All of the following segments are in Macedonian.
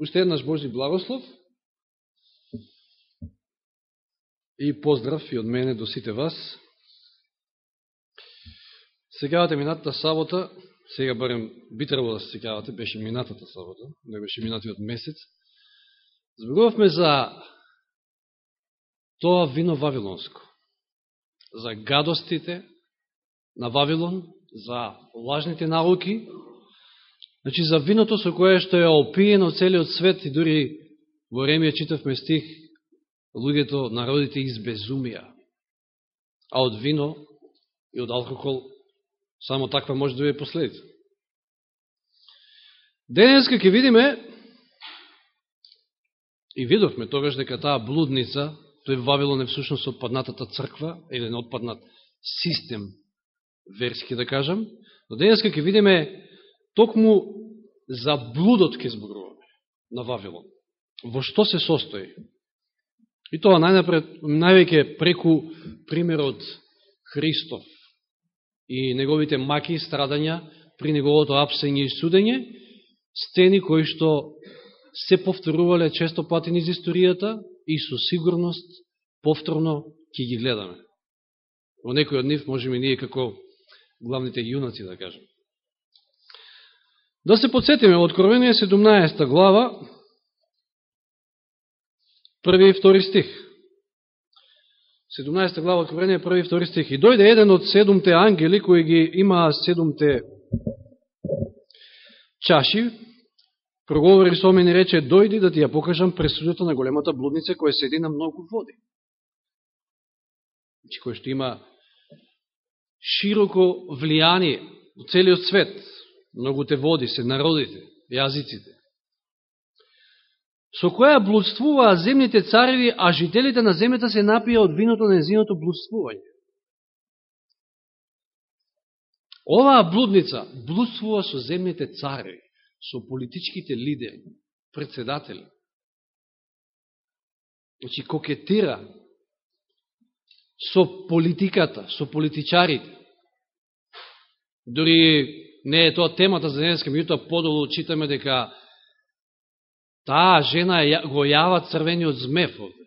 Уште еднаш Божи благослов и поздрав и од мене до сите вас. Сегавате минатата сабота, сега барем би требало да се сегавате, беше минатата сабота, не беше минатиот месец. Зборувавме за тоа вино Вавилонско, за гадостите на Вавилон, за лажните науки, Значи, за виното со кое што е опиено целиот свет и дури во Ремија читавме стих, луѓето, народите избезумија. А од вино и од алкохол само таква може да биде последица. Денеска ќе видиме и видовме тогаш дека таа блудница, тој Вавилон е всушност отпаднатата црква, или отпаднат систем верски да кажам, но денеска ќе видиме токму за блудот ке зборуваме на Вавилон. Во што се состои? И тоа најнапред, највеќе преку примерот Христов и неговите маки и страдања при неговото апсење и судење, стени кои што се повторувале често пати низ историјата и со сигурност повторно ќе ги гледаме. Во некој од нив можеме ние како главните јунаци да кажеме. Да се подсетиме, Откровение 17 глава, први и втори стих. 17 глава Откровение, први и втори стих. И дојде еден од седумте ангели, кои ги имаа седумте чаши, проговори со мене и рече, дојди да ти ја покажам пресудата на големата блудница, која седи на многу води. Значи, кој што има широко влијание во целиот свет, многуте води се народите, јазиците, со која блудствуваа земните цареви, а жителите на земјата се напија од виното на незиното блудствување. Оваа блудница блудствува со земните цареви, со политичките лидери, председатели. Значи, кокетира со политиката, со политичарите. Дори не е тоа темата за денеска, меѓутоа подолу читаме дека таа жена го јава црвениот змев овде.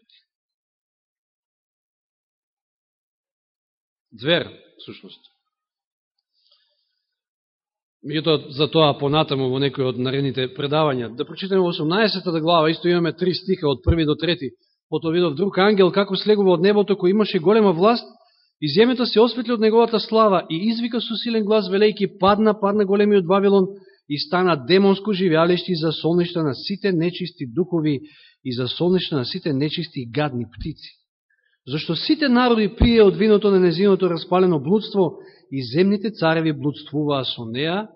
Звер, сушност. Меѓутоа, за тоа понатаму во некој од наредните предавања. Да прочитаме 18 глава, исто имаме три стиха од први до трети. Потоа видов друг ангел како слегува од небото кој имаше голема власт И земјата се осветли од неговата слава и извика со силен глас велејки падна, падна големиот Вавилон и стана демонско живеалишти за солништа на сите нечисти духови и за солништа на сите нечисти гадни птици. Зашто сите народи пие од виното на незиното распалено блудство и земните цареви блудствуваа со неа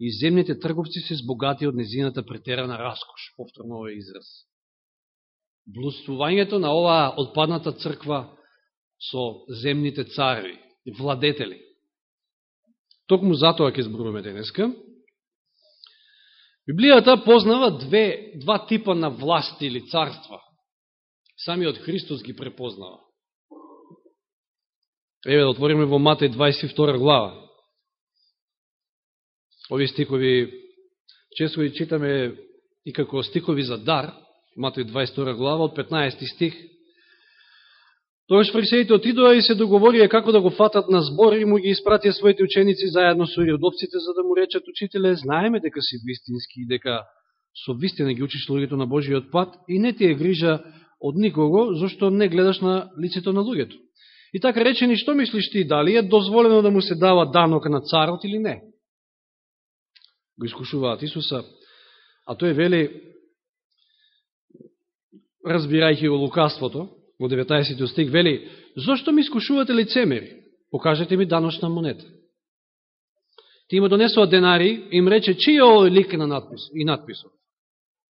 и земните трговци се збогати од незината претерана раскош. Повторно овој израз. Блудствувањето на оваа отпадната црква со земните цареви и владетели. Токму затоа ќе зборуваме денеска. Библијата познава две, два типа на власти или царства. Самиот Христос ги препознава. Еве да отвориме во Матеј 22 глава. Ови стикови често ги читаме и како стикови за дар, Матеј 22 глава, од 15 стих, Тогаш фарисеите отидоа и се договорија како да го фатат на збор и му ги испратија своите ученици заедно со иродовците за да му речат учителе, знаеме дека си вистински и дека со вистина ги учиш луѓето на Божиот пат и не ти е грижа од никого, зашто не гледаш на лицето на луѓето. И така речени, што мислиш ти, дали е дозволено да му се дава данок на царот или не? Го искушуваат Исуса, а тој вели, разбирајќи го лукаството, во 19 стих, вели, зошто ми искушувате лицемери? Покажете ми даношна монета. Ти има донесува денари, им рече, чиј е овој лик на надпис, и надписот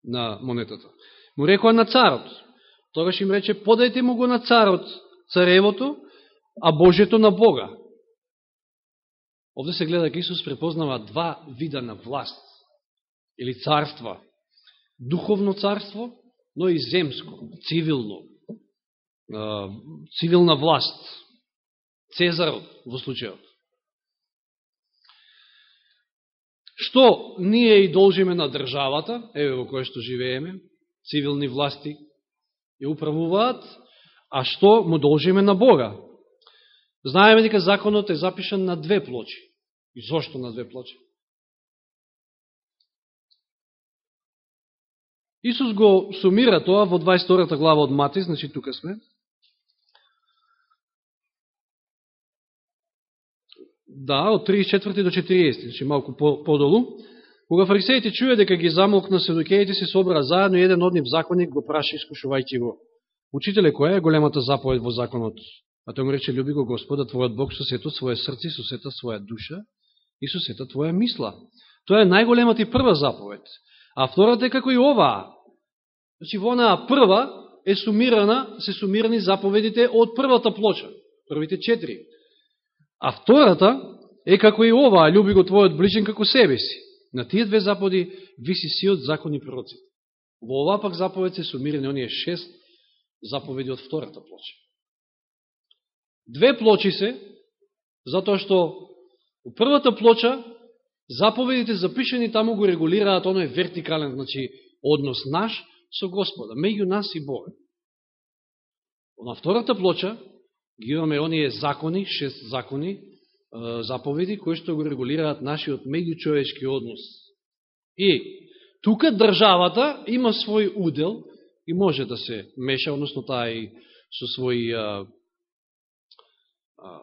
на монетата? Му рекоа на царот. Тогаш им рече, подајте му го на царот, царевото, а божето на Бога. Овде се гледа дека Исус препознава два вида на власт, или царства. Духовно царство, но и земско, цивилно, цивилна власт, Цезарот во случајот. Што ние и должиме на државата, еве во која што живееме, цивилни власти ја управуваат, а што му должиме на Бога. Знаеме дека законот е запишан на две плочи. И зошто на две плочи? Исус го сумира тоа во 22 глава од Мати, значи тука сме. Да, од 34 до 40, значи малку подолу. Кога фарисеите чуја дека ги замолкна седукеите се собра заедно, еден од нив законник го праша искушувајќи го. Учителе, која е големата заповед во законот? А тој му рече, люби го Господа, твојот Бог, со сето своје срце, со сета своја душа и со сета твоја мисла. Тоа е најголемата и прва заповед. А втората е како и оваа. Значи, во онаа прва е сумирана, се сумирани заповедите од првата плоча, првите четири. А втората е како и оваа, люби го твојот ближен како себе си. На тие две заповеди виси сиот закон и пророците. Во оваа пак заповед се сумирани оние шест заповеди од втората плоча. Две плочи се, затоа што у првата плоча заповедите запишени таму го регулираат оној вертикален, значи, однос наш со Господа, меѓу нас и Бога. На втората плоча ги имаме оние закони, шест закони, заповеди, кои што го регулираат нашиот меѓучовечки однос. И тука државата има свој удел и може да се меша, односно таа и со своји а, а,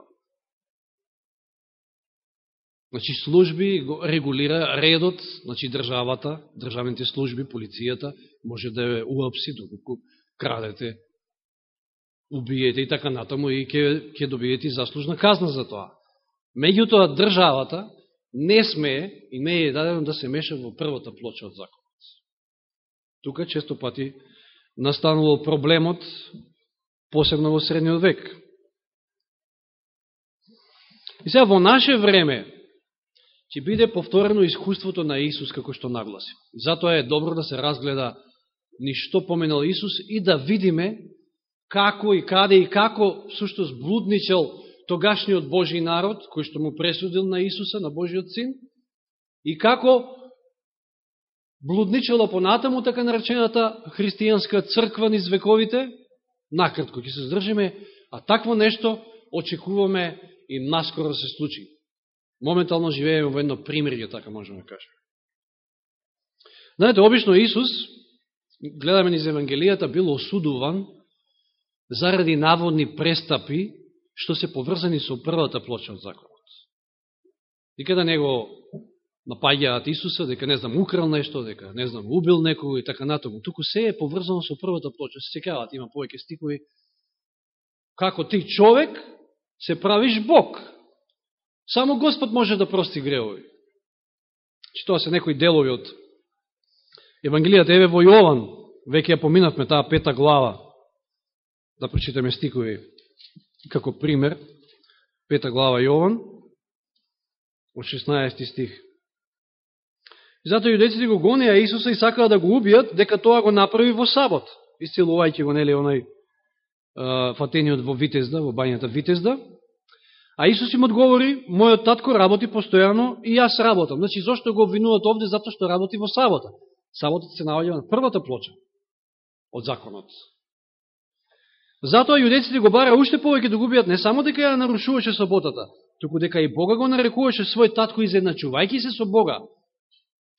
значи служби го регулира редот, значи државата, државните служби, полицијата, може да ја уапси доколку крадете, убиете и така натаму и ќе, ќе добиете заслужна казна за тоа. Меѓутоа, државата не смее и не е дадено да се меша во првата плоча од законот. Тука често пати настанувал проблемот, посебно во средниот век. И сега во наше време ќе биде повторено искуството на Исус како што нагласи. Затоа е добро да се разгледа ништо поменал Исус и да видиме како и каде и како сушто сблудничал тогашниот Божи народ, кој што му пресудил на Исуса, на Божиот син, и како блудничала понатаму така наречената христијанска црква низ вековите, накратко ќе се здржиме, а такво нешто очекуваме и наскоро да се случи. Моментално живееме во едно примирје, така можеме да кажеме. Знаете, обично Исус, гледаме низ Евангелијата, бил осудуван заради наводни престапи што се поврзани со првата плоча од законот. И да не него напаѓаат Исуса, дека не знам украл нешто, дека не знам убил некој и така натаму. Туку се е поврзано со првата плоча. Се секават, има повеќе стикови. Како ти човек се правиш Бог. Само Господ може да прости гревови. Че тоа се некои делови од Евангелијата Еве во Јован, веќе ја поминавме таа пета глава, да прочитаме стикови како пример, пета глава Јован, од 16 стих. И затоа јудеците го гонеа Исуса и сакаа да го убијат, дека тоа го направи во сабот, исцелувајќи го, нели, оној фатениот во Витезда, во бањата Витезда. А Исус им одговори, мојот татко работи постојано и јас работам. Значи, зашто го обвинуват овде? Затоа што работи во сабота. Саботот се наоѓа на првата плоча од законот. Затоа јудеците го бара уште повеќе да губиат не само дека ја нарушуваше соботата, туку дека и Бога го нарекуваше свој татко изедначувајќи се со Бога.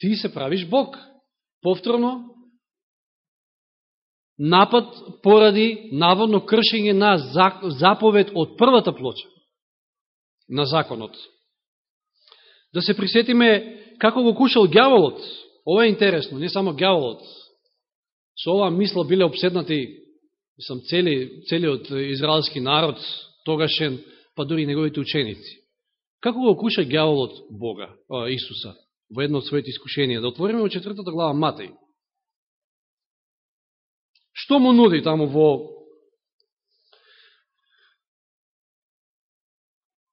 Ти се правиш Бог. Повторно, напад поради наводно кршење на заповед од првата плоча на законот. Да се присетиме како го кушал гјаволот. Ова е интересно, не само гјаволот. Со ова мисла биле обседнати мислам, цели, целиот израелски народ, тогашен, па дори неговите ученици. Како го куша гјаволот Бога, о, Исуса, во едно од своите искушенија? Да отвориме во четвртата глава Матеј. Што му нуди таму во...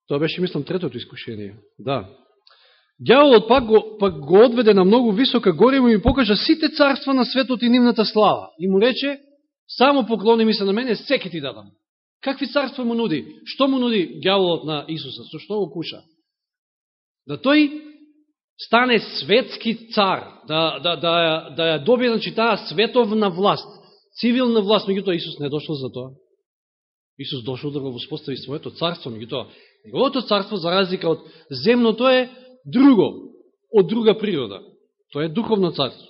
Тоа беше, мислам, третото искушение. Да. Дјаволот пак го, пак го одведе на многу висока горе и му покажа сите царства на светот и нивната слава. И му рече, Само поклони ми се на мене, секи ти дадам. Какви царства му нуди? Што му нуди гјаволот на Исуса? Со што го куша? Да тој стане светски цар, да, да, да, да ја добие значи, таа световна власт, цивилна власт, меѓутоа Исус не дошол за тоа. Исус дошол да го воспостави своето царство, меѓутоа неговото царство, за разлика од земното, е друго, од друга природа. Тоа е духовно царство.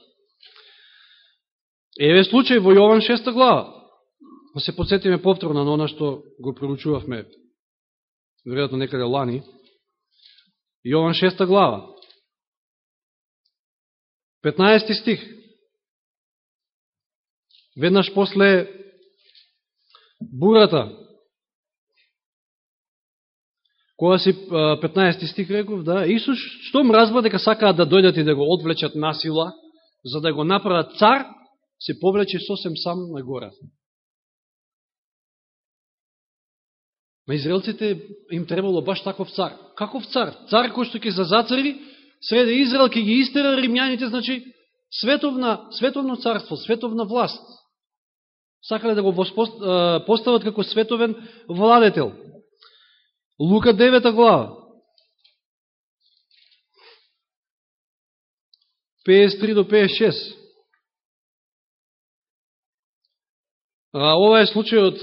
Еве случај во Јован 6 глава. Да се подсетиме повторно на она што го проручувавме веројатно некаде лани. Јован 6 глава. 15 стих. Веднаш после бурата, кога си 15 стих реков, да, Исус, што разбра дека сакаат да дојдат и да го одвлечат насила, за да го направат цар, се повлече сосем сам на гората. На израелците им требало баш таков цар. Каков цар? Цар кој што ќе за зацари, среде Израел ќе ги истера римјаните, значи световна, световно царство, световна власт. Сакале да го постават како световен владетел. Лука 9 глава. 53 до 56. Ова е случајот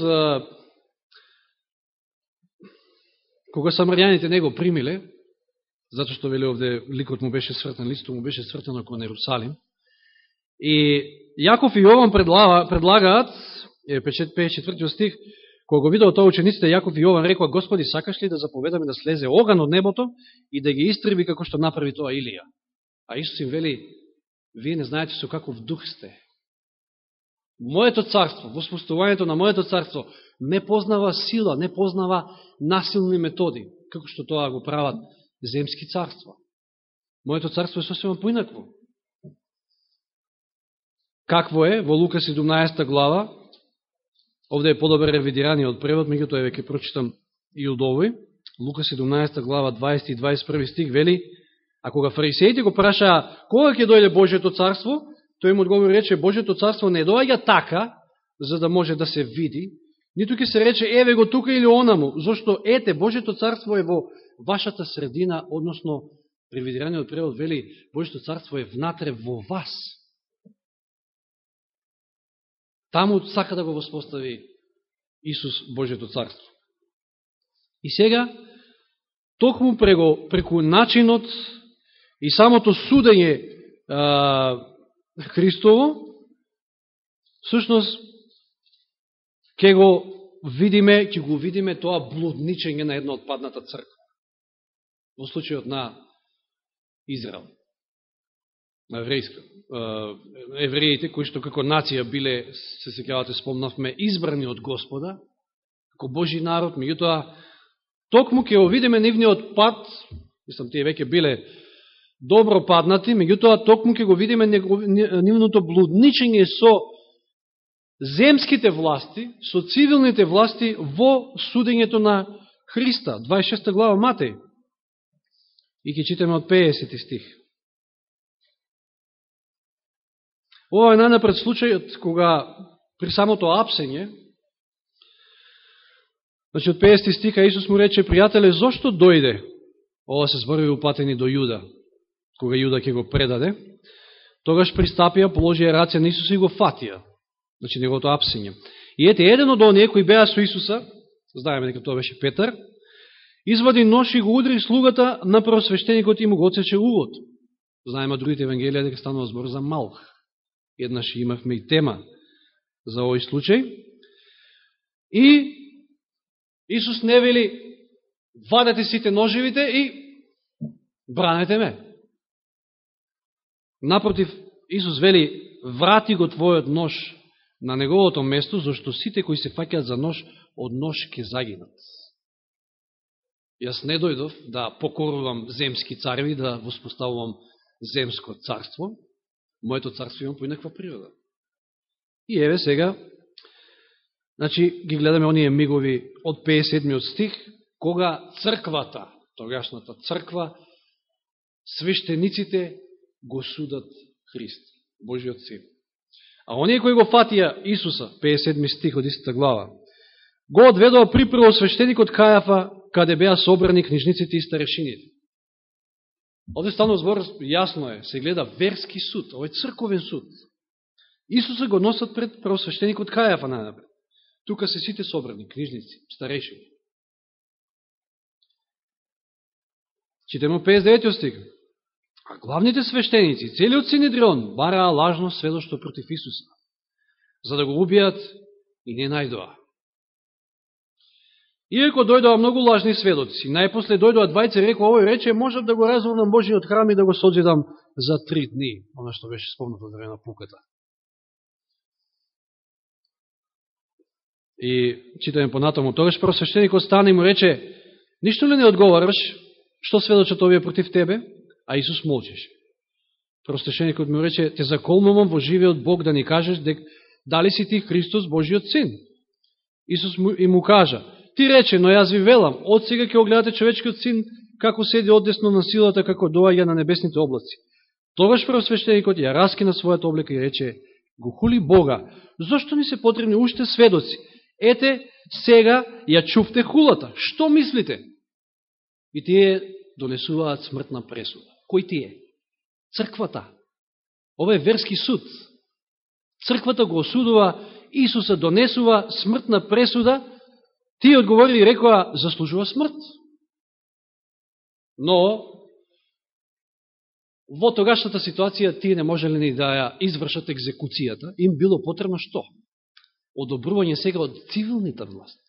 кога самарјаните не го примиле, затоа што вели овде ликот му беше свртен, листот му беше свртен кон Ерусалим. И Јаков и Јован предлагаат, е 54 стих, кога го видел тоа учениците, Јаков и Јован рекоа, Господи, сакаш ли да заповедаме да слезе оган од небото и да ги истреби како што направи тоа Илија? А Исус им вели, вие не знаете со каков дух сте. Моето царство, воспоставувањето на моето царство не познава сила, не познава насилни методи, како што тоа го прават земски царства. Моето царство е сосема поинакво. Какво е? Во Лука 17 глава, овде е подобре ревидираниот превод, меѓутоа е веќе прочитам и од овој. Лука 17 глава 20 и 21 стих вели, а кога фарисеите го прашаа кога ќе дојде Божието царство, тој им одговори рече Божето царство не доаѓа така за да може да се види, ниту ќе се рече еве го тука или онаму, зашто ете Божето царство е во вашата средина, односно превидираниот превод вели Божето царство е внатре во вас. Таму сака да го воспостави Исус Божето царство. И сега, токму преко, преку начинот и самото судење а, Христово, всушност, ќе го видиме, ќе го видиме тоа блудничење на една отпадната црква. Во случајот на Израел, на еврејска. Евреите, кои што како нација биле, се секавате, спомнавме, избрани од Господа, како Божи народ, меѓутоа, токму ќе го видиме нивниот пат, мислам, тие веќе биле добро паднати, меѓутоа токму ќе го видиме нивното блудничење со земските власти, со цивилните власти во судењето на Христа, 26 глава Матеј. И ќе читаме од 50 стих. Ова е најнапред случајот кога при самото апсење, значи од 50 стиха Исус му рече, пријателе, зошто дојде? Ова се зборови упатени до Јуда кога Јуда ќе го предаде, тогаш пристапија, положија раце на Исуса и го фатија, значи неговото апсиње. И ете, еден од оние кои беа со Исуса, знаеме дека тоа беше Петар, извади нож и го удри слугата на просвещеникот и му го оцече угот. Знаеме од другите евангелија дека станува збор за Малх. Еднаш имавме и тема за овој случај. И Исус не вели, вадете сите ножевите и бранете ме. Напротив, Исус вели, врати го твојот нож на неговото место, зашто сите кои се факјат за нож, од нож ке загинат. Јас не дојдов да покорувам земски цареви, да воспоставувам земско царство. Моето царство имам поинаква природа. И еве сега, значи, ги гледаме оние мигови од 57 стих, кога црквата, тогашната црква, свештениците го судат Христ, Божиот Син. А оние кои го фатија Исуса, 57 стих од истата глава, го одведува при првосвещеникот Кајафа, каде беа собрани книжниците и старешините. Овде станува збор, јасно е, се гледа верски суд, овој црковен суд. Исуса го носат пред првосвещеникот Кајафа најнапред. Тука се сите собрани, книжници, старешини. Читаме 59 стих. А главните свештеници, целиот Синедрион, бараа лажно сведоштво против Исуса, за да го убијат и не најдоа. Иако дојдоа многу лажни сведоци, најпосле дојдоа двајце рекоа овој рече, можам да го разворнам Божиот храм и да го созидам за три дни, оно што беше спомнато време на пуката. И читаме понатаму, тогаш просвещеникот стане и му рече, ништо ли не одговараш, што сведочат овие против тебе? А Исус молчеше. Простешеникот му рече, те заколмувам во живеот Бог да ни кажеш дек, дали си ти Христос Божиот син? Исус му, и му кажа, ти рече, но јас ви велам, од сега ќе огледате човечкиот син како седи одесно на силата, како доаѓа на небесните облаци. Тогаш просвещеникот ја раскина својата облека и рече, го хули Бога, зашто ни се потребни уште сведоци? Ете, сега ја чувте хулата. Што мислите? И тие донесуваат смртна пресуда. Кој тие? Црквата. Ова е верски суд. Црквата го осудува, Исуса донесува смртна пресуда, тие одговорили и рекоа, заслужува смрт. Но, во тогашната ситуација, тие не можеле ни да ја извршат екзекуцијата, им било потребно што? одобрување сега од цивилните власт.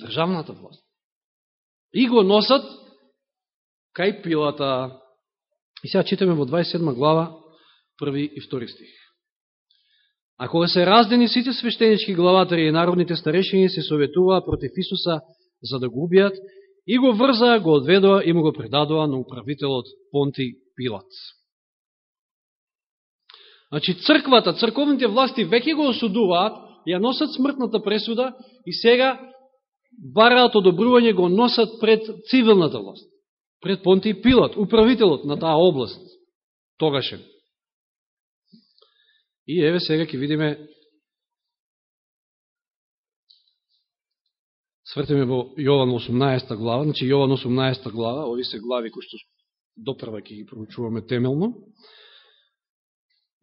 Државната власт. И го носат кај пилата. И сега читаме во 27 глава, први и втори стих. А кога се раздени сите свештенички главатари и народните старешини се советуваа против Исуса за да го убијат и го врзаа, го одведоа и му го предадоа на управителот Понти Пилат. Значи, црквата, црковните власти веќе го осудуваат, ја носат смртната пресуда и сега бараат одобрување го носат пред цивилната власт, пред Понти Пилат, управителот на таа област, тогашен. И еве сега ќе видиме свртиме во Јован 18 глава, значи Јован 18 глава, ови се глави кои што допрва ќе ги проучуваме темелно.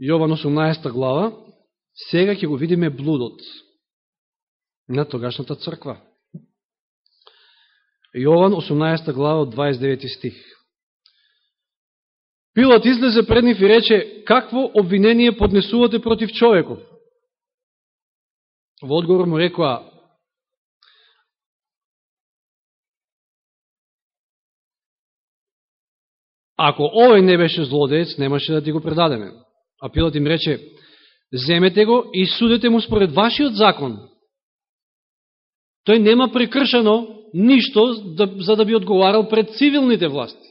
Јован 18 глава, сега ќе го видиме блудот на тогашната црква. Јован 18 глава од 29 стих. Пилат излезе пред нив и рече, какво обвинение поднесувате против човеков? Во одговор му рекоа, ако овој не беше злодеец, немаше да ти го предадеме. А Пилат им рече, земете го и судете му според вашиот закон. Тој нема прекршено ништо да, за да би одговарал пред цивилните власти.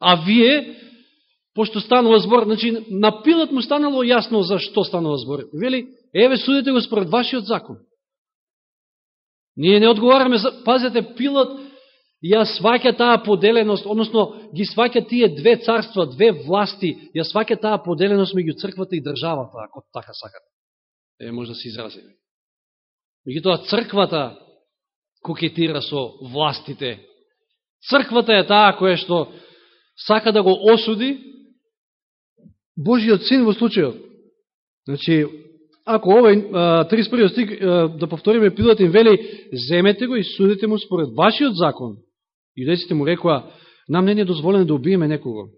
А вие, пошто станува збор, значи на Пилат му станало јасно за што станува збор. Вели, еве судете го според вашиот закон. Ние не одговараме за... Пазете, Пилат ја сваќа таа поделеност, односно ги сваќа тие две царства, две власти, ја сваќа таа поделеност меѓу црквата и државата, ако така сакате. Е, може да се изразиме. Меѓутоа, црквата кокетира со властите. Црквата е таа која што сака да го осуди Божиот син во случајот. Значи, ако овој 31 стик да повториме Пилат им вели, земете го и судите му според вашиот закон, Јудеците му рекоа, нам не е дозволено да убиеме некого.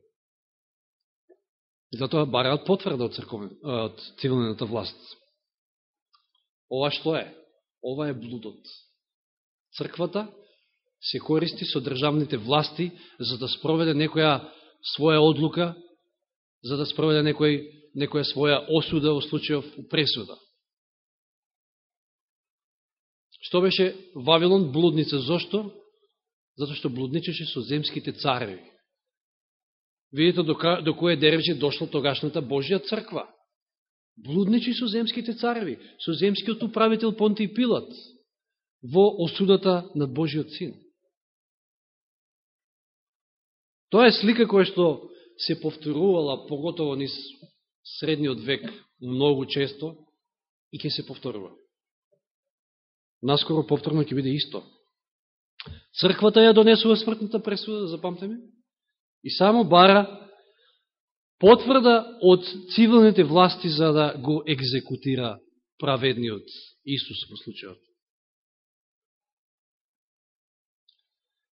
Затоа бараат потврда од, од цивилната власт. Ова што е? Ова е блудот. Црквата се користи со државните власти за да спроведе некоја своја одлука, за да спроведе некој, некоја своја осуда во случајов пресуда. Што беше Вавилон блудница? Зошто? Зато што блудничеше со земските цареви. Видите до, до кое деревче дошла тогашната Божја црква. Блудничи со земските цареви, со земскиот управител Понти Пилат во осудата над Божиот син. Тоа е слика која што се повторувала, поготово низ средниот век, многу често, и ќе се повторува. Наскоро повторно ќе биде исто. Црквата ја донесува смртната пресуда, запамтеме? И само бара потврда од цивилните власти за да го екзекутира праведниот Исус во случајот.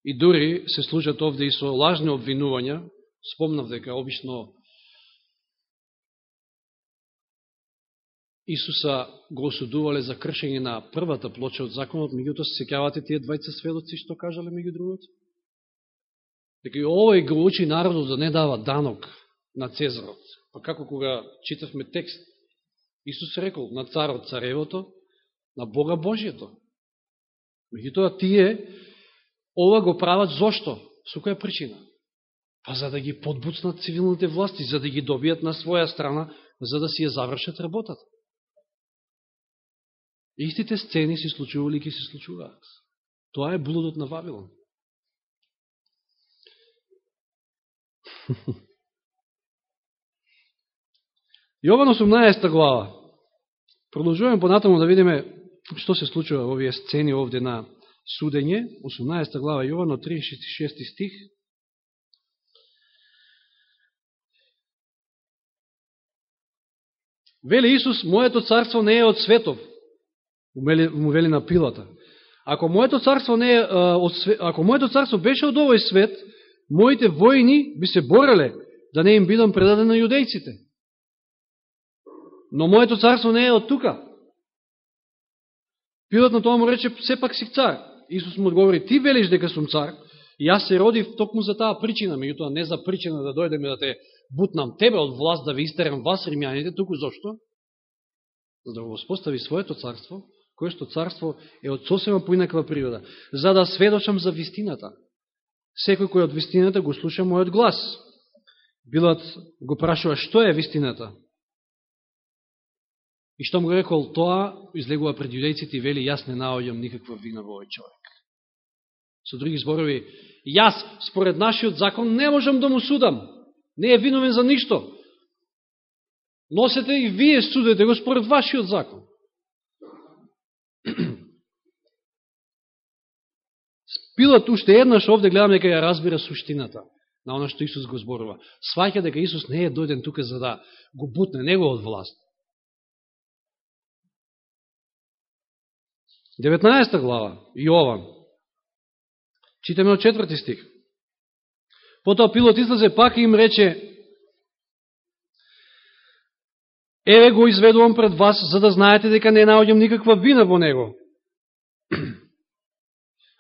И дури се служат овде и со лажни обвинувања, спомнав дека обично Исуса го осудувале за кршење на првата плоча од законот, меѓуто се секјавате тие двајца сведоци што кажале меѓу другото? Дека и овој го учи народот да не дава данок на Цезарот. Па како кога читавме текст, Исус рекол на царот царевото, на Бога Божието. Меѓутоа тие ова го прават зошто? Со која причина? Па за да ги подбуцнат цивилните власти, за да ги добијат на своја страна, за да си ја завршат работата. Истите сцени се случували и ќе се случуваат. Тоа е блудот на Вавилон. Јован 18 глава. Продолжуваме понатаму да видиме што се случува во овие сцени овде на судење. 18 глава Јован 36 стих. Вели Исус, моето царство не е од светов, му вели на пилата. Ако моето царство не е од ако моето царство беше од овој свет, моите војни би се бореле да не им бидам предаден на јудејците. Но моето царство не е од тука. Пилот на тоа му рече, сепак си цар. Исус му одговори, ти велиш дека сум цар, и јас се родив токму за таа причина, меѓутоа не за причина да дојдеме да те бутнам тебе од власт, да ви истерам вас, римјаните, туку зашто? За да го воспостави своето царство, кое што царство е од сосема поинаква природа, за да сведочам за вистината. Секој кој од вистината го слуша мојот глас. Билат го прашува што е вистината. И што му рекол тоа, излегува пред јудејците и вели, јас не наоѓам никаква вина во овој човек. Со други зборови, јас, според нашиот закон, не можам да му судам. Не е виновен за ништо. Носете и вие судете го според вашиот закон. Пилат уште еднаш овде гледам дека ја разбира суштината на оно што Исус го зборува. Сваќа дека Исус не е дојден тука за да го бутне него од власт. 19 глава, Јован. Читаме од четврти стих. Потоа Пилот излезе пак и им рече Еве го изведувам пред вас, за да знаете дека не наоѓам никаква вина во него.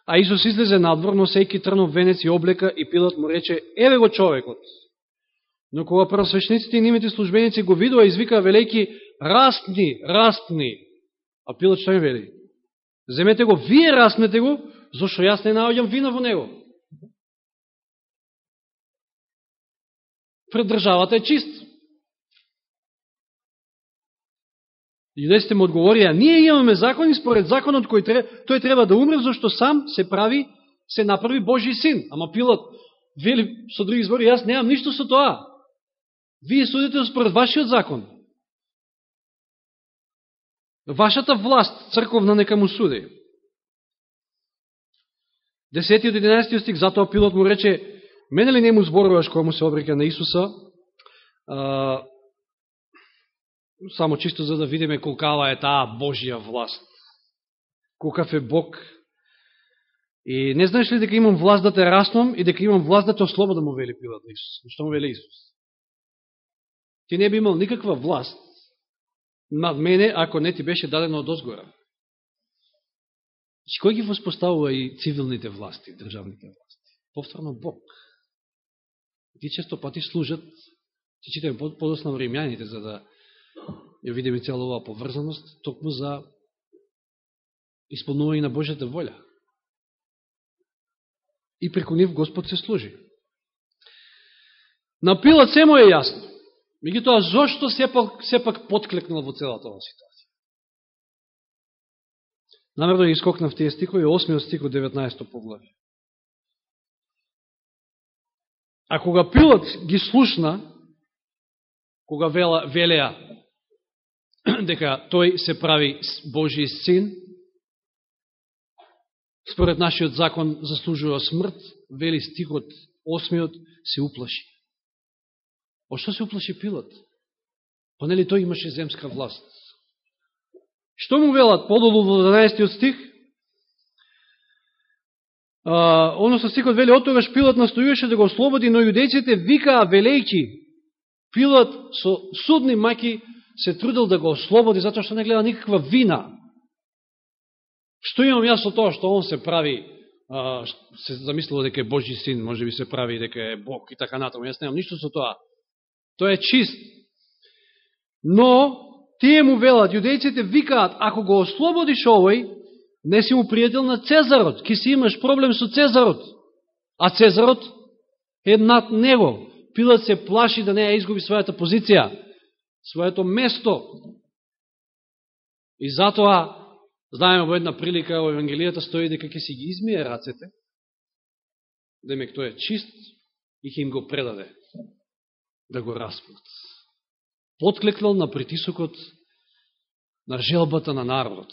А Исус излезе надвор, носејки трнов венец и облека, и Пилат му рече, еве го човекот. Но кога просвечниците и нимите службеници го видува, извика велејки, растни, растни. А Пилат што им вели? Земете го, вие раснете го, зашто јас не наоѓам вина во него. Пред државата е чист. Јудесите му одговорија, ние имаме закони според законот кој треба, тој треба да умре, зашто сам се прави, се направи Божи син. Ама Пилот вели со други збори, јас немам ништо со тоа. Вие судите според вашиот закон. Вашата власт, црковна, нека му суди. Десетиот и 11 стих, затоа Пилот му рече, мене ли не му зборуваш кога му се обрека на Исуса, а, само чисто за да видиме колкава е таа Божија власт. Колкав е Бог. И не знаеш ли дека имам власт да те раснам и дека имам власт да те ослободам му вели Пилот на Исус. Што му вели Исус? Ти не би имал никаква власт над мене, ако не ти беше дадено од озгора. Значи, кој ги воспоставува и цивилните власти, државните власти? Повторно Бог. Ти често пати служат, ќе читаме подосна римјаните, за да ја видиме цела оваа поврзаност, токму за исполнување на Божјата воља. И преку нив Господ се служи. На пилот се му е јасно. Меѓутоа, зошто сепак, сепак подклекнал во целата оваа ситуација? Намерно ги скокнав тие стикови, 8 стих од 19 поглави. А кога пилот ги слушна, кога вела, велеа дека тој се прави Божи син, според нашиот закон заслужува смрт, вели стикот осмиот, се уплаши. О што се уплаши Пилат? Па нели тој имаше земска власт? Што му велат подолу во 12 стих? А, односно стихот вели, од Пилат настојуваше да го ослободи, но јудејците викаа велејки. Пилат со судни маки се трудил да го ослободи, затоа што не гледа никаква вина. Што имам јас со тоа што он се прави, а, се замислило дека е Божи син, може би се прави дека е Бог и така натаму. Јас немам ништо со тоа. Тој е чист. Но, тие му велат, јудејците викаат, ако го ослободиш овој, не си му пријател на Цезарот, ки си имаш проблем со Цезарот. А Цезарот е над него. Пилат се плаши да не ја изгуби својата позиција, своето место. И затоа, знаеме во една прилика во Евангелијата стои дека ќе си ги измие рацете, демек тој е чист и ќе им го предаде да го распнат. Подклекнал на притисокот на желбата на народот.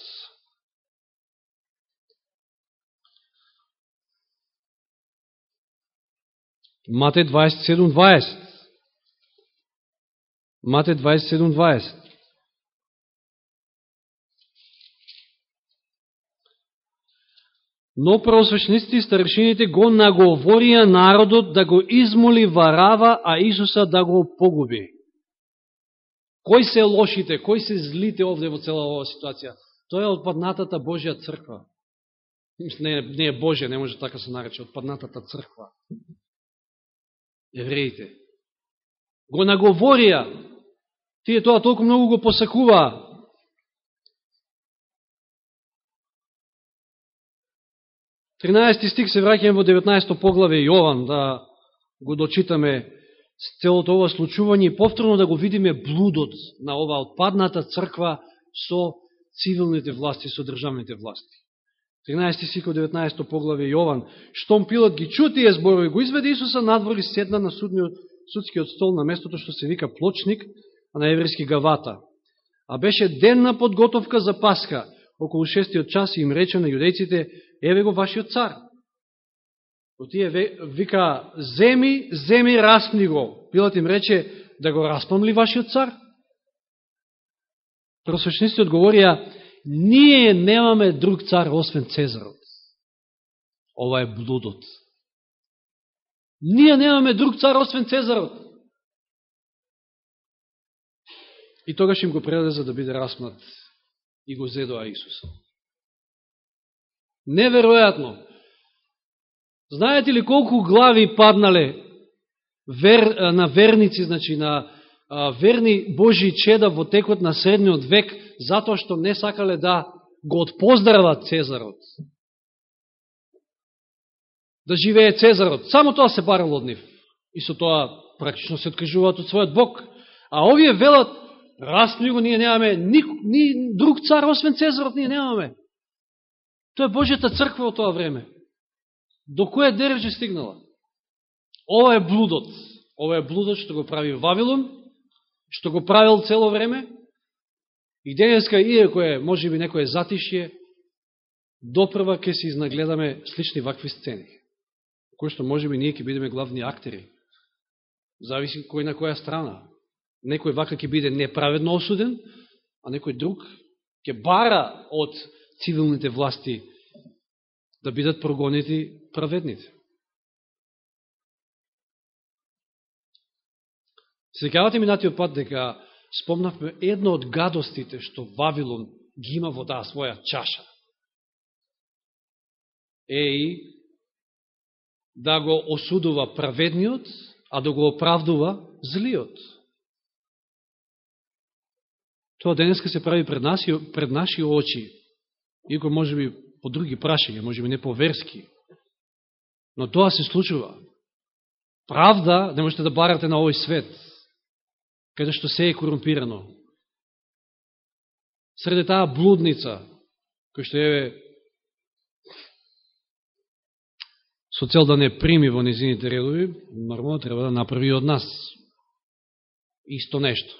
Мате 27.20 Мате 27.20 Но просвечниците и старешините го наговорија народот да го измоли Варава, а Исуса да го погуби. Кои се лошите, кои се злите овде во цела оваа ситуација? Тоа е отпаднатата Божја црква. Не, не е Божја, не може така да се нарече, отпаднатата црква. Евреите. Го наговорија. Тие тоа толку многу го посакуваа. 13 стих се враќаме во 19 поглаве Јован, да го дочитаме целото ова случување и повторно да го видиме блудот на ова отпадната црква со цивилните власти, со државните власти. 13 стих од 19 поглаве Јован. Штом пилот ги чу тие зборови, го изведе Исуса надвор и седна на судниот, судскиот стол на местото што се вика Плочник, а на еврејски Гавата. А беше денна подготовка за Пасха, околу шестиот час им рече на јудејците, еве го вашиот цар. Отие вика, земи, земи, распни го. Пилат им рече, да го распам ли вашиот цар? Просвечниците одговорија, ние немаме друг цар, освен Цезарот. Ова е блудот. Ние немаме друг цар, освен Цезарот. И тогаш им го предаде за да биде распнат и го зедоа Исуса. Неверојатно. Знаете ли колку глави паднале вер, на верници, значи на а, верни Божи чеда во текот на средниот век, затоа што не сакале да го отпоздрават Цезарот. Да живее Цезарот. Само тоа се барало од нив. И со тоа практично се откажуваат од својот Бог. А овие велат, распни го, ние немаме ни, ни друг цар, освен Цезарот, ние немаме. Тоа е Божјата црква во тоа време. До која дереже стигнала? Ова е блудот. Ова е блудот што го прави Вавилон, што го правил цело време. И денеска, иако е, може би, некој затишје, допрва ќе се изнагледаме слични вакви сцени. кои што може би ние ќе бидеме главни актери. Зависи кој на која страна. Некој вака ќе биде неправедно осуден, а некој друг ќе бара од цивилните власти да бидат прогонети праведните. Секавате ми натиот пат дека спомнавме едно од гадостите што Вавилон ги има во таа своја чаша. Е и да го осудува праведниот, а да го оправдува злиот. Тоа денеска се прави пред, нас, пред наши очи иако може би по други прашања, може би не по верски. Но тоа се случува. Правда не можете да барате на овој свет, каде што се е корумпирано. Среде таа блудница, кој што е со цел да не прими во низините редови, нормално треба да направи од нас исто нешто.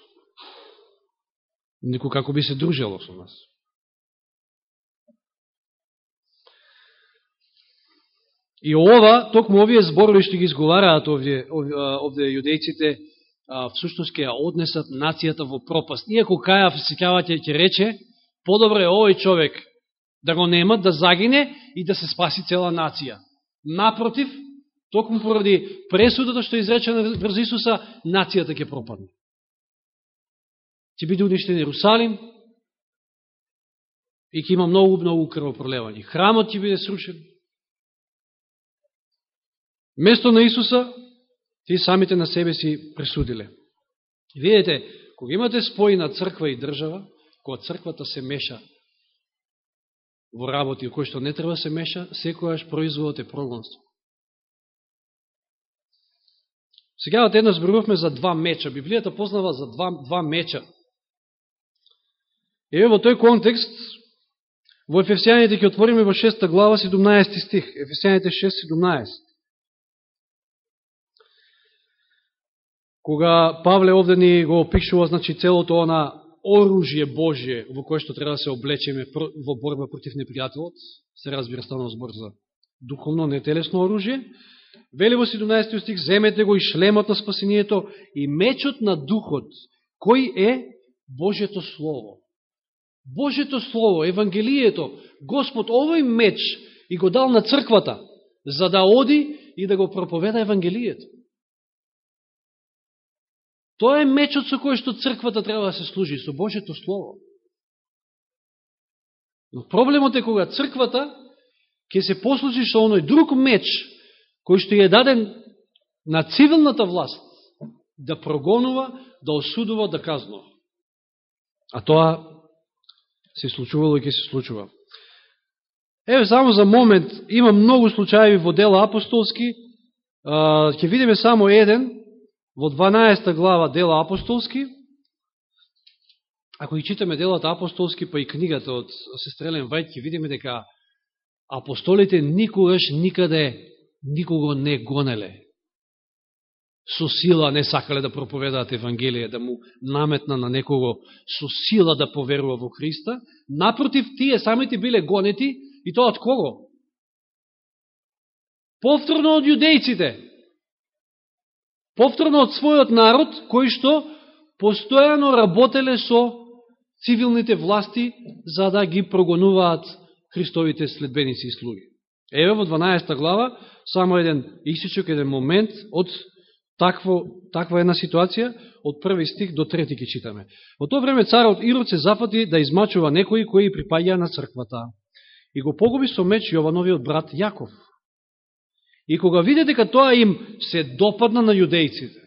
неко како би се дружело со нас. И ова, токму овие зборови што ги изговараат овде, овде јудејците, всушност ќе ја однесат нацијата во пропаст. Иако Кајаф, сеќавате, ќе рече, подобро е овој човек да го немат, да загине и да се спаси цела нација. Напротив, токму поради пресудата што е изречена врз Исуса, нацијата ќе пропадне. Ќе биде уништен Иерусалим и ќе има многу, многу крвопролевање. Храмот ќе биде срушен. Место на Исуса, ти самите на себе си пресудиле. Видете, кога имате спој на црква и држава, кога црквата се меша во работи кој што не треба се меша, секојаш производот е прогонство. Сега од една зборувавме за два меча. Библијата познава за два, два меча. Еве во тој контекст, во Ефесијаните ќе отвориме во 6 глава 17 стих. Ефесијаните 6.17. Кога Павле овде ни го опишува, значи, целото она оружје Божие во кое што треба да се облечеме во борба против непријателот, се разбира станал збор за духовно, не телесно оружје, вели во 17 стих, земете го и шлемот на спасението и мечот на духот, кој е Божето Слово. Божето Слово, Евангелието, Господ овој меч и го дал на црквата, за да оди и да го проповеда Евангелието. Тоа е мечот со кој што црквата треба да се служи, со Божето Слово. Но проблемот е кога црквата ќе се послужи со оној друг меч, кој што е даден на цивилната власт, да прогонува, да осудува, да казнува. А тоа се случувало и ќе се случува. Еве, само за момент, има многу случаи во дела апостолски, ќе видиме само еден, во 12 глава дела апостолски, ако ги читаме делата апостолски, па и книгата од Сестрелен Вајд, ќе видиме дека апостолите никогаш никаде никого не гонеле. Со сила не сакале да проповедаат Евангелие, да му наметна на некого со сила да поверува во Христа. Напротив, тие самите биле гонети, и тоа од кого? Повторно од јудејците повторно од својот народ, кој што постојано работеле со цивилните власти за да ги прогонуваат Христовите следбеници и слуги. Еве во 12 глава, само еден исичок, еден момент од такво, таква една ситуација, од први стих до трети ки читаме. Во тоа време царот Ирод се запати да измачува некои кои припаѓаа на црквата и го погуби со меч Јовановиот брат Јаков, И кога виде дека тоа им се допадна на јудејците,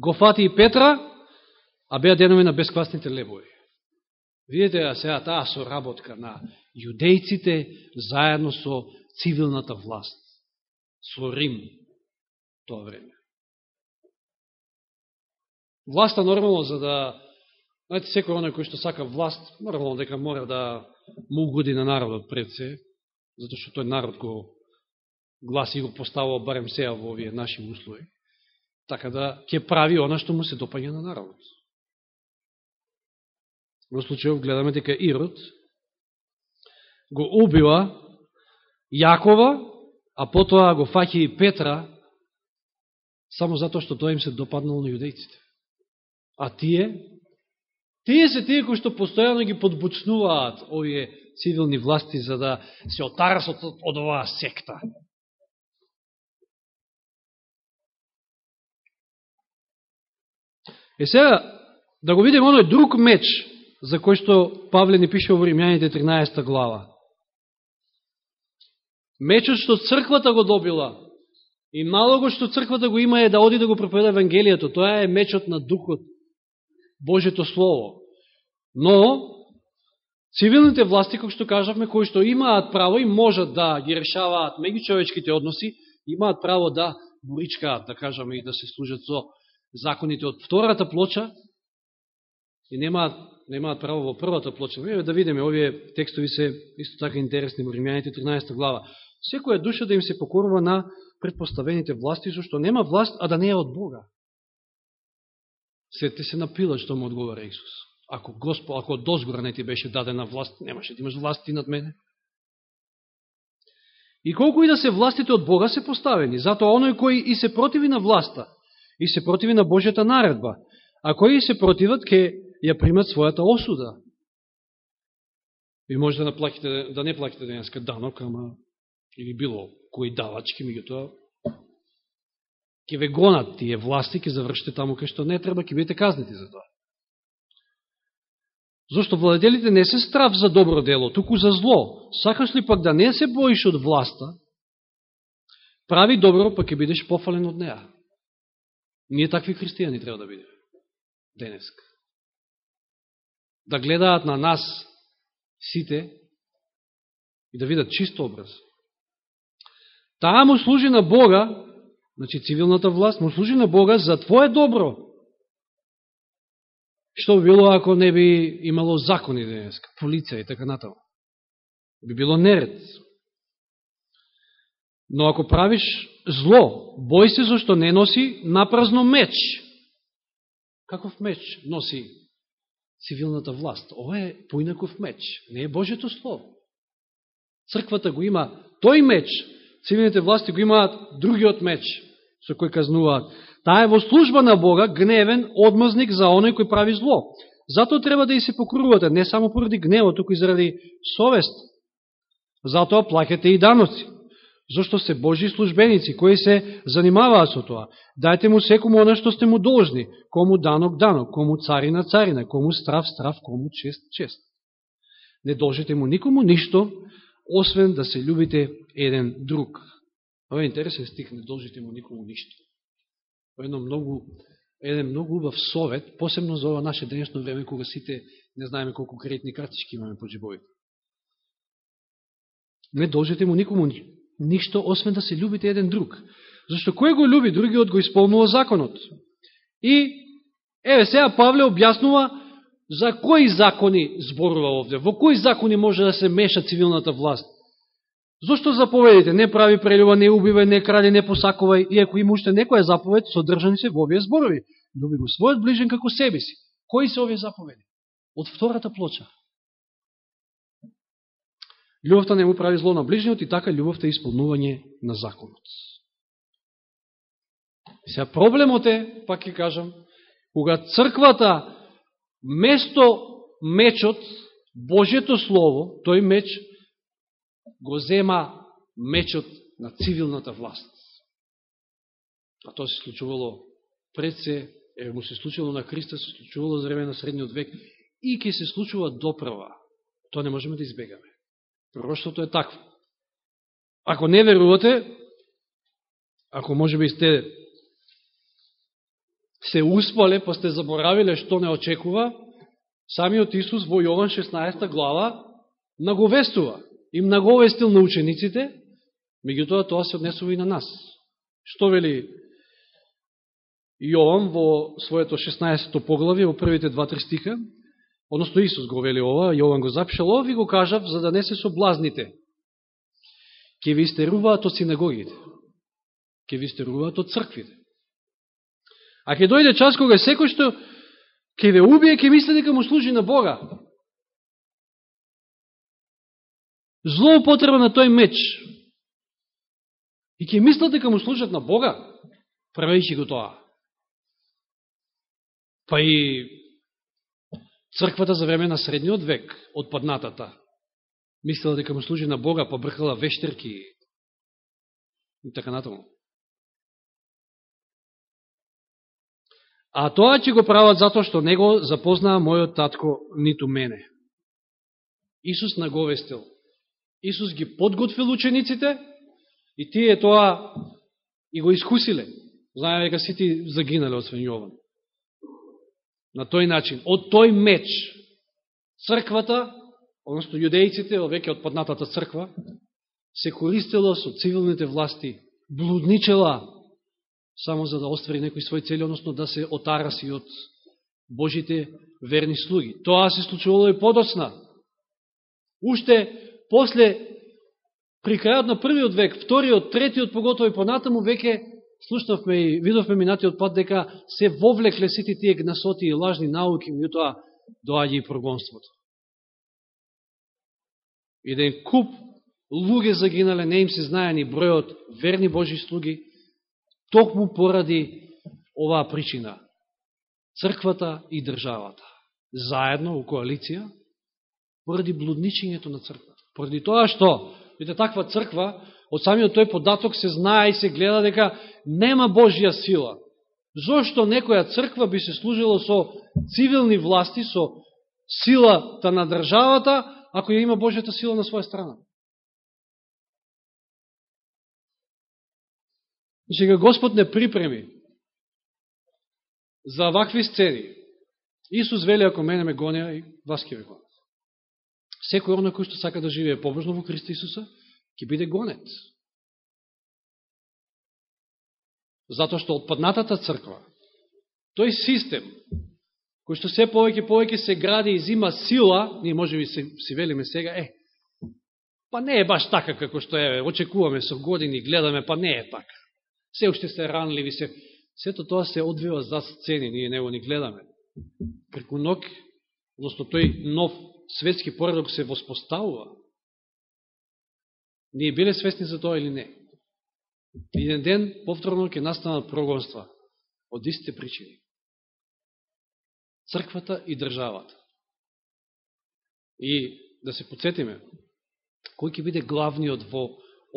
го фати и Петра, а беа денови на бесквасните лебови. Видите а сега таа соработка на јудејците заедно со цивилната власт, со Рим тоа време. Власта нормално за да Знаете, секој оној кој што сака власт, нормално дека мора да му угоди на народот пред се, затоа што тој народ го гласи и го поставува барем сеја во овие наши услови, така да ќе прави она што му се допаѓа на народот. Во случајов гледаме дека Ирод го убива Јакова, а потоа го фаќа и Петра, само затоа што тоа им се допаднало на јудејците. А тие Тие се тие кои што постојано ги подбучнуваат овие цивилни власти за да се отарасат од, од оваа секта. Е сега, да го видим оној друг меч, за кој што Павле ни пише во Римјаните 13 глава. Мечот што црквата го добила и малого што црквата го има е да оди да го проповеда Евангелието. Тоа е мечот на Духот. Божето Слово. Но, цивилните власти, како што кажавме, кои што имаат право и можат да ги решаваат меѓучовечките односи, имаат право да буричкаат, да кажаме, и да се служат со законите од втората плоча, и немаат, немаат право во првата плоча. Еве да видиме, овие текстови се исто така интересни во Римјаните 13 глава. Секоја душа да им се покорува на предпоставените власти, зашто нема власт, а да не е од Бога. Сетте се на пила што му одговара Исус. Ако Господ, ако од дозгора не ти беше дадена власт, немаше да имаш власт ти над мене. И колку и да се властите од Бога се поставени, затоа оној кој и се противи на власта, и се противи на Божјата наредба, а кои се противат, ке ја примат својата осуда. Ви може да, наплаките, да не плаките денеска данок, ама или било кој давачки, меѓутоа ќе ве гонат тие власти, ќе завршите таму кај што не треба, ќе бидете казнити за тоа. Зошто владелите не се страв за добро дело, туку за зло. Сакаш ли пак да не се боиш од власта, прави добро, па ќе бидеш пофален од неа. Ние такви христијани треба да бидеме. Денеска. Да гледаат на нас сите и да видат чисто образ. Таа му служи на Бога, значи цивилната власт, му служи на Бога за твое добро. Што би било ако не би имало закони денеска, полиција и така натаму? Би било неред. Но ако правиш зло, бој се зашто не носи напразно меч. Каков меч носи цивилната власт? Ова е поинаков меч, не е Божето Слово. Црквата го има тој меч, цивилните власти го имаат другиот меч, со кој казнуваат. Таа е во служба на Бога, гневен, одмазник за оној кој прави зло. Затоа треба да и се покрувате, не само поради гневот, туку и заради совест. Затоа плакете и даноци зашто се Божи службеници, кои се занимаваат со тоа. Дајте му секому оно што сте му должни, кому данок данок, кому царина царина, кому страв страв, кому чест чест. Не должите му никому ништо, освен да се любите еден друг. Ова е интересен стих, не должите му никому ништо. Ова е едно многу, еден многу убав совет, посебно за ова наше денешно време, кога сите не знаеме колку кредитни картички имаме по джибовите. Не должите му никому ништо, освен да се любите еден друг. Зашто кој го люби, другиот го исполнува законот. И, еве, сега Павле објаснува за кои закони зборува овде, во кои закони може да се меша цивилната власт. Зошто заповедите? Не прави прелюба, не убивај, не кради, не посакувај, иако има уште некоја заповед, содржани се во овие зборови. Люби го својот ближен како себе си. Кои се овие заповеди? Од втората плоча. Љубовта не му прави зло на ближниот и така љубовта е исполнување на законот. Сега проблемот е, пак ќе кажам, кога црквата место мечот, Божието Слово, тој меч го зема мечот на цивилната власт. А тоа се случувало пред се, е, му се случило на Христа, се случувало за време на средниот век и ќе се случува доправа. Тоа не можеме да избегаме. Пророштото е такво. Ако не верувате, ако може би сте се успале, па сте заборавиле што не очекува, самиот Исус во Јован 16 глава наговестува. Им наговестил на учениците, меѓутоа тоа се однесува и на нас. Што вели Јован во своето 16 поглавје, во првите два-три стиха? Односно Исус го вели ова, Јован го запишал, ова го кажав, за да не се соблазните. Ке ви истеруваат од синагогите. Ке ви истеруваат од црквите. А ке дојде час кога секој што ке ве убие, ке мисли дека му служи на Бога. Злоупотреба на тој меч. И ке мислат дека му служат на Бога, правејќи го тоа. Па и Црквата за време на средниот век, од паднатата, мислела дека му служи на Бога, побрхала вештерки и така натаму. А тоа ќе го прават затоа што него запознаа мојот татко, ниту мене. Исус наговестил. Исус ги подготвил учениците и тие тоа и го искусиле. Знаеме дека сите загинале од Јован на тој начин, од тој меч, црквата, одnosno јудејците, веќе од поднатата црква, се користела со цивилните власти, блудничела, само за да оствари некои свој цели, односно да се отараси од Божите верни слуги. Тоа се случувало и подоцна. Уште после, при крајот на првиот век, вториот, третиот, поготово и понатаму, веќе слушнавме и видовме минатиот пат дека се вовлекле сите тие гнасоти и лажни науки, меѓутоа доаѓа и прогонството. Еден куп луѓе загинале, не им се знае ни бројот верни Божи слуги, токму поради оваа причина. Црквата и државата. Заедно, у коалиција, поради блудничењето на црквата. Поради тоа што, видите, таква црква, од самиот тој податок се знае и се гледа дека нема Божја сила. Зошто некоја црква би се служила со цивилни власти, со силата на државата, ако ја има Божјата сила на своја страна? Сега Господ не припреми за вакви сцени. Исус вели, ако мене ме гоня, и вас ке ве гонят. Секој оно кој што сака да живее побожно во Христа Исуса, ќе биде гонет. Затоа што отпаднатата црква, тој систем, кој што се повеќе повеќе се гради и зима сила, ние може би се, си велиме сега, е, па не е баш така како што е, очекуваме со години, гледаме, па не е така се уште се ранливи, се... сето тоа се одвива за сцени, ние него ни гледаме. Преку ног, односно тој нов светски поредок се воспоставува. Ние биле свесни за тоа или не? Еден ден, повторно, ќе настанат прогонства од истите причини. Црквата и државата. И да се подсетиме, кој ќе биде главниот во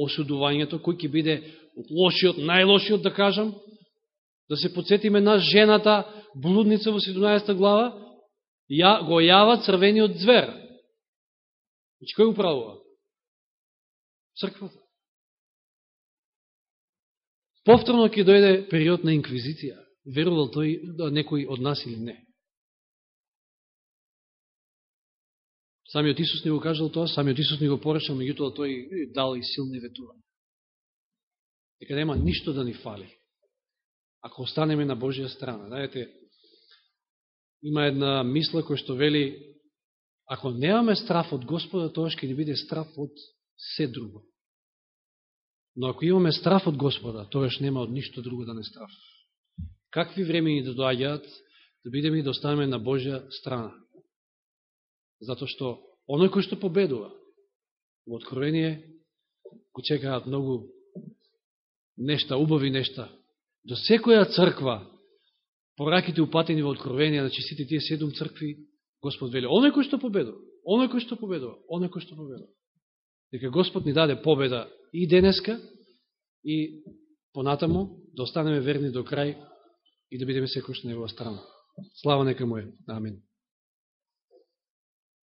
осудувањето, кој ќе биде лошиот, најлошиот да кажам, да се подсетиме на жената, блудница во 17 глава, ја, го јава црвениот звер. Значи, кој го? Црквата. Повторно ќе дојде период на инквизиција. Верувал тој да некој од нас или не? Самиот Исус не го кажал тоа, самиот Исус не го порешал, меѓутоа тој дал и силни ветувања. дека нема ништо да ни фали. Ако останеме на Божија страна. Знаете, има една мисла која што вели, ако немаме страф од Господа, тоа ќе ни биде страф од се друго. Но ако имаме страф од Господа, тоаш нема од ништо друго да не страф. Какви времени да доаѓаат, да бидеме и да оставаме на Божја страна. Затоа што оној кој што победува во Откровение, го чекаат многу нешта, убави нешта. До секоја црква, пораките упатени во откровение, значи сите тие седум цркви, Господ вели, оној кој што победува, оној кој што победува, оној кој што победува. Дека Господ ни даде победа и денеска, и понатаму да останеме верни до крај и да бидеме секој што негова страна. Слава нека му е. Амин.